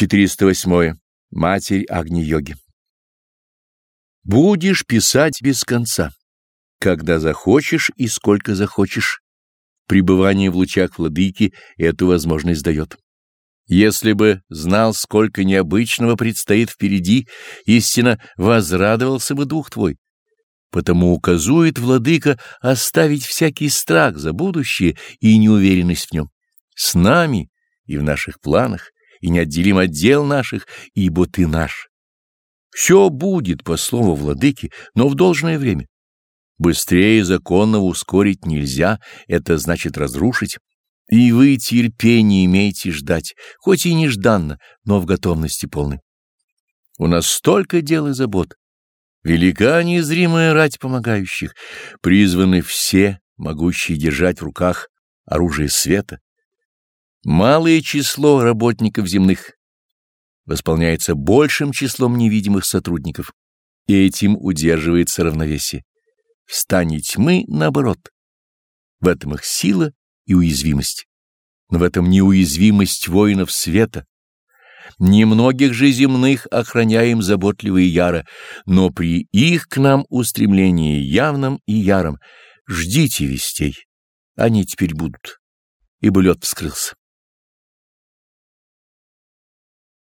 408. Матерь Агни-йоги. Будешь писать без конца, когда захочешь и сколько захочешь. Пребывание в лучах владыки эту возможность дает. Если бы знал, сколько необычного предстоит впереди, истинно возрадовался бы дух твой. Потому указует владыка оставить всякий страх за будущее и неуверенность в нем. С нами и в наших планах, и неотделим отдел наших, ибо ты наш. Все будет по слову владыки, но в должное время. Быстрее законного ускорить нельзя, это значит разрушить. И вы терпение имеете ждать, хоть и нежданно, но в готовности полной. У нас столько дел и забот. Велика незримая рать помогающих, призваны все, могущие держать в руках оружие света. Малое число работников земных восполняется большим числом невидимых сотрудников, и этим удерживается равновесие. В стане тьмы наоборот. В этом их сила и уязвимость. Но в этом неуязвимость воинов света. Немногих же земных охраняем заботливые яро, но при их к нам устремлении явном и яром ждите вестей. Они теперь будут, ибо лед вскрылся.